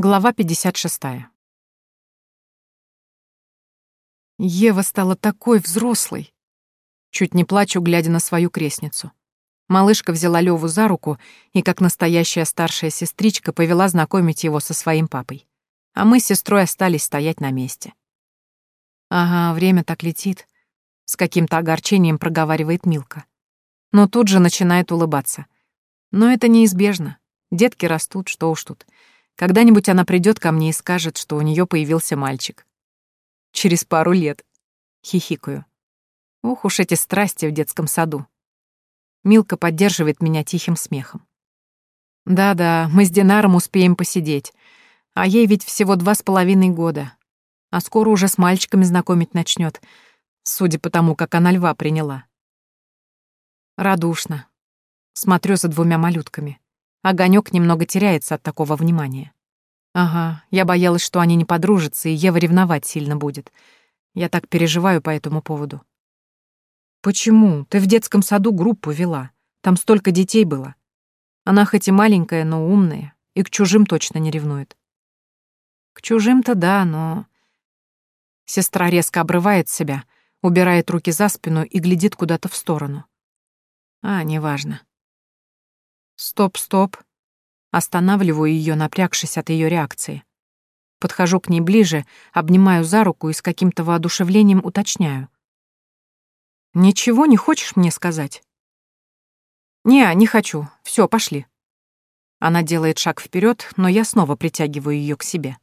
Глава 56. Ева стала такой взрослой. Чуть не плачу, глядя на свою крестницу. Малышка взяла Леву за руку и, как настоящая старшая сестричка, повела знакомить его со своим папой. А мы с сестрой остались стоять на месте. «Ага, время так летит», — с каким-то огорчением проговаривает Милка. Но тут же начинает улыбаться. Но это неизбежно. Детки растут, что уж тут. Когда-нибудь она придет ко мне и скажет, что у нее появился мальчик. Через пару лет. Хихикаю. Ух уж эти страсти в детском саду. Милка поддерживает меня тихим смехом. Да-да, мы с Динаром успеем посидеть. А ей ведь всего два с половиной года. А скоро уже с мальчиками знакомить начнет, судя по тому, как она льва приняла. Радушно. Смотрю за двумя малютками. Огонек немного теряется от такого внимания. Ага, я боялась, что они не подружатся, и Ева ревновать сильно будет. Я так переживаю по этому поводу. Почему? Ты в детском саду группу вела. Там столько детей было. Она хоть и маленькая, но умная, и к чужим точно не ревнует. К чужим-то да, но... Сестра резко обрывает себя, убирает руки за спину и глядит куда-то в сторону. А, неважно. Стоп, стоп. Останавливаю ее, напрягшись от ее реакции. Подхожу к ней ближе, обнимаю за руку и с каким-то воодушевлением уточняю. «Ничего не хочешь мне сказать?» «Не, не хочу. Все, пошли». Она делает шаг вперед, но я снова притягиваю ее к себе.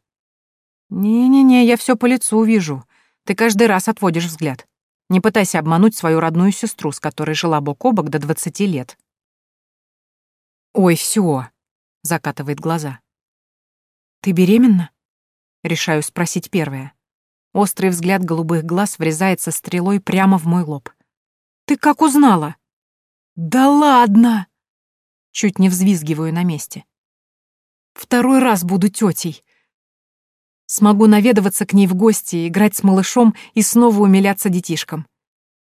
«Не-не-не, я все по лицу вижу. Ты каждый раз отводишь взгляд. Не пытайся обмануть свою родную сестру, с которой жила бок о бок до двадцати лет. «Ой, все, закатывает глаза. «Ты беременна?» Решаю спросить первое. Острый взгляд голубых глаз врезается стрелой прямо в мой лоб. «Ты как узнала?» «Да ладно!» Чуть не взвизгиваю на месте. «Второй раз буду тетей. Смогу наведываться к ней в гости, играть с малышом и снова умиляться детишкам.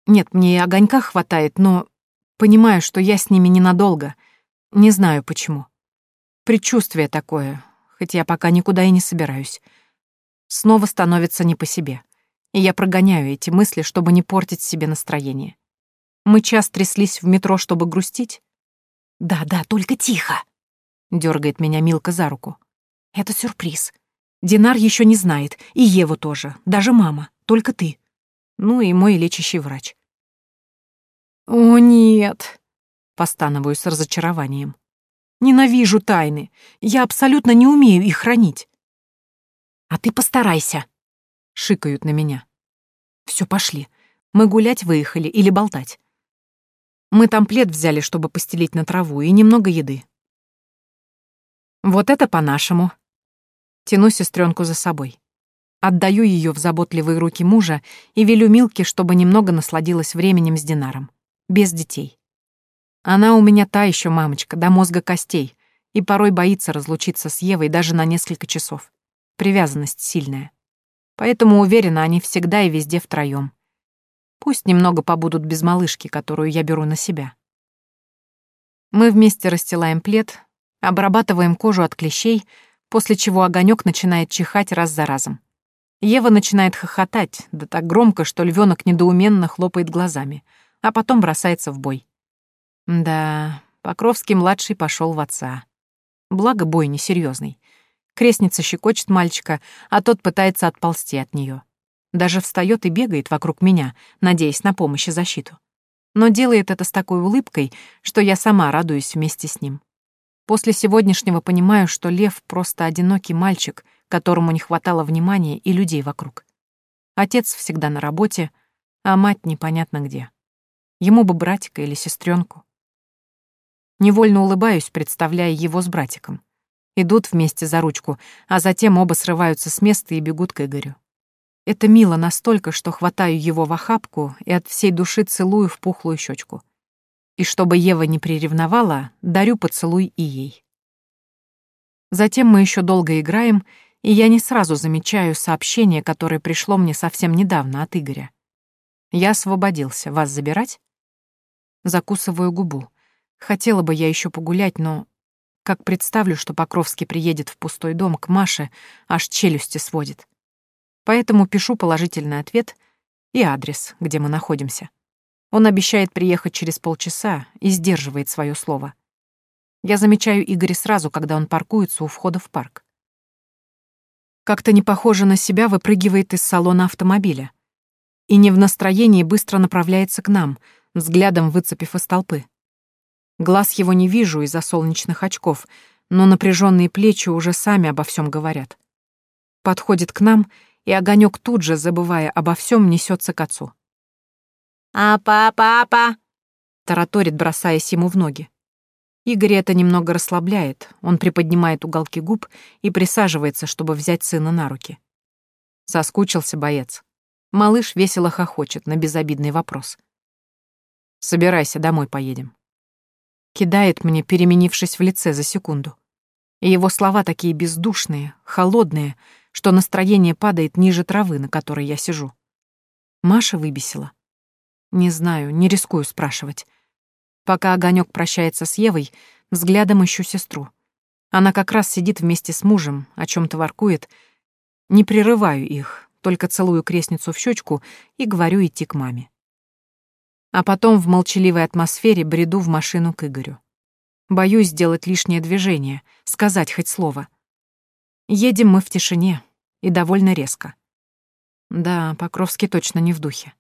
Нет, мне и огонька хватает, но понимаю, что я с ними ненадолго — не знаю почему. Предчувствие такое, хоть я пока никуда и не собираюсь. Снова становится не по себе. И я прогоняю эти мысли, чтобы не портить себе настроение. Мы час тряслись в метро, чтобы грустить. «Да-да, только тихо!» — дергает меня Милка за руку. «Это сюрприз. Динар еще не знает, и Ева тоже, даже мама, только ты. Ну и мой лечащий врач». «О, нет!» Постановую с разочарованием. Ненавижу тайны. Я абсолютно не умею их хранить. А ты постарайся. Шикают на меня. Все, пошли. Мы гулять выехали или болтать. Мы там плед взяли, чтобы постелить на траву, и немного еды. Вот это по-нашему. Тяну сестренку за собой. Отдаю ее в заботливые руки мужа и велю Милке, чтобы немного насладилась временем с Динаром. Без детей. Она у меня та еще мамочка, до мозга костей, и порой боится разлучиться с Евой даже на несколько часов. Привязанность сильная. Поэтому уверена, они всегда и везде втроем. Пусть немного побудут без малышки, которую я беру на себя. Мы вместе расстилаем плед, обрабатываем кожу от клещей, после чего огонек начинает чихать раз за разом. Ева начинает хохотать, да так громко, что львенок недоуменно хлопает глазами, а потом бросается в бой. Да, Покровский-младший пошел в отца. Благо, бой несерьезный. Крестница щекочет мальчика, а тот пытается отползти от нее. Даже встает и бегает вокруг меня, надеясь на помощь и защиту. Но делает это с такой улыбкой, что я сама радуюсь вместе с ним. После сегодняшнего понимаю, что Лев просто одинокий мальчик, которому не хватало внимания и людей вокруг. Отец всегда на работе, а мать непонятно где. Ему бы братика или сестренку. Невольно улыбаюсь, представляя его с братиком. Идут вместе за ручку, а затем оба срываются с места и бегут к Игорю. Это мило настолько, что хватаю его в охапку и от всей души целую в пухлую щечку. И чтобы Ева не приревновала, дарю поцелуй и ей. Затем мы еще долго играем, и я не сразу замечаю сообщение, которое пришло мне совсем недавно от Игоря. «Я освободился. Вас забирать?» Закусываю губу. Хотела бы я еще погулять, но Как представлю, что Покровский приедет в пустой дом к Маше, аж челюсти сводит. Поэтому пишу положительный ответ и адрес, где мы находимся. Он обещает приехать через полчаса и сдерживает свое слово. Я замечаю Игоря сразу, когда он паркуется у входа в парк. Как-то не похоже на себя выпрыгивает из салона автомобиля. И не в настроении быстро направляется к нам, взглядом выцепив из толпы. Глаз его не вижу из-за солнечных очков, но напряженные плечи уже сами обо всем говорят. Подходит к нам, и огонек тут же, забывая обо всем, несется к отцу. «Апа, папа!» — тараторит, бросаясь ему в ноги. Игорь это немного расслабляет, он приподнимает уголки губ и присаживается, чтобы взять сына на руки. Соскучился боец. Малыш весело хохочет на безобидный вопрос. «Собирайся, домой поедем». Кидает мне, переменившись в лице за секунду. И его слова такие бездушные, холодные, что настроение падает ниже травы, на которой я сижу. Маша выбесила. Не знаю, не рискую спрашивать. Пока Огонек прощается с Евой, взглядом ищу сестру. Она как раз сидит вместе с мужем, о чем то воркует. Не прерываю их, только целую крестницу в щечку и говорю идти к маме. А потом в молчаливой атмосфере бреду в машину к Игорю. Боюсь сделать лишнее движение, сказать хоть слово. Едем мы в тишине и довольно резко. Да, Покровский точно не в духе.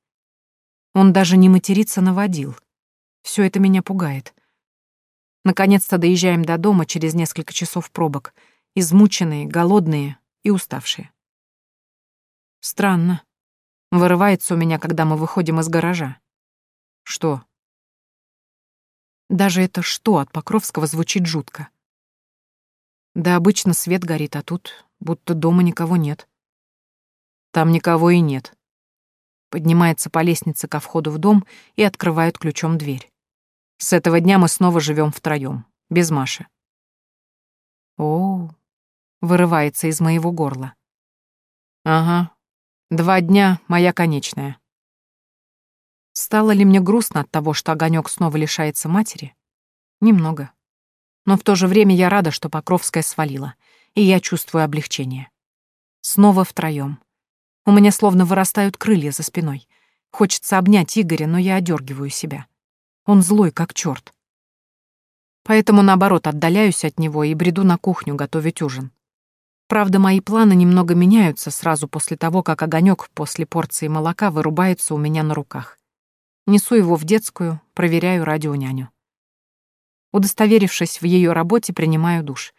Он даже не материться наводил — все это меня пугает. Наконец-то доезжаем до дома через несколько часов пробок, измученные, голодные и уставшие. Странно. Вырывается у меня, когда мы выходим из гаража. Что? Даже это «что» от Покровского звучит жутко. Да обычно свет горит, а тут будто дома никого нет. Там никого и нет поднимается по лестнице ко входу в дом и открывает ключом дверь. С этого дня мы снова живем втроем, без Маши. О, вырывается из моего горла. Ага, два дня — моя конечная. Стало ли мне грустно от того, что огонек снова лишается матери? Немного. Но в то же время я рада, что Покровская свалила, и я чувствую облегчение. Снова втроем. У меня словно вырастают крылья за спиной. Хочется обнять Игоря, но я одергиваю себя. Он злой, как черт. Поэтому, наоборот, отдаляюсь от него и бреду на кухню готовить ужин. Правда, мои планы немного меняются сразу после того, как огонек после порции молока вырубается у меня на руках. Несу его в детскую, проверяю радионяню. Удостоверившись в ее работе, принимаю душ.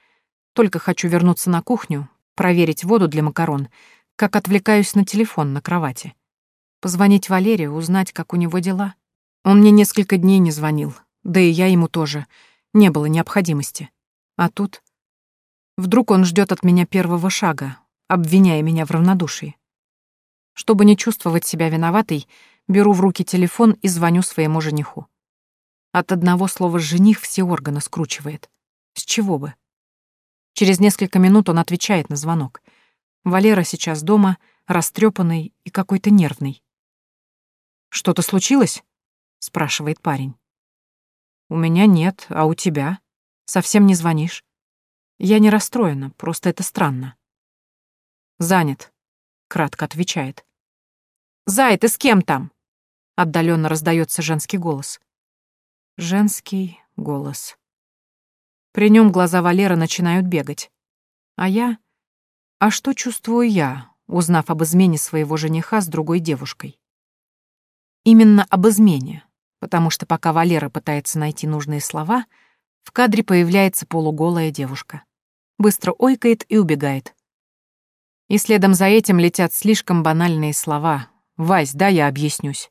Только хочу вернуться на кухню, проверить воду для макарон — как отвлекаюсь на телефон на кровати. Позвонить Валерию, узнать, как у него дела. Он мне несколько дней не звонил, да и я ему тоже. Не было необходимости. А тут... Вдруг он ждет от меня первого шага, обвиняя меня в равнодушии. Чтобы не чувствовать себя виноватой, беру в руки телефон и звоню своему жениху. От одного слова «жених» все органы скручивает. С чего бы? Через несколько минут он отвечает на звонок — Валера сейчас дома, растрепанный и какой-то нервный. «Что-то случилось?» — спрашивает парень. «У меня нет, а у тебя? Совсем не звонишь?» «Я не расстроена, просто это странно». «Занят», — кратко отвечает. «Зай, ты с кем там?» — отдаленно раздается женский голос. Женский голос. При нем глаза Валера начинают бегать. А я... А что чувствую я, узнав об измене своего жениха с другой девушкой? Именно об измене, потому что пока Валера пытается найти нужные слова, в кадре появляется полуголая девушка. Быстро ойкает и убегает. И следом за этим летят слишком банальные слова. «Вась, да, я объяснюсь».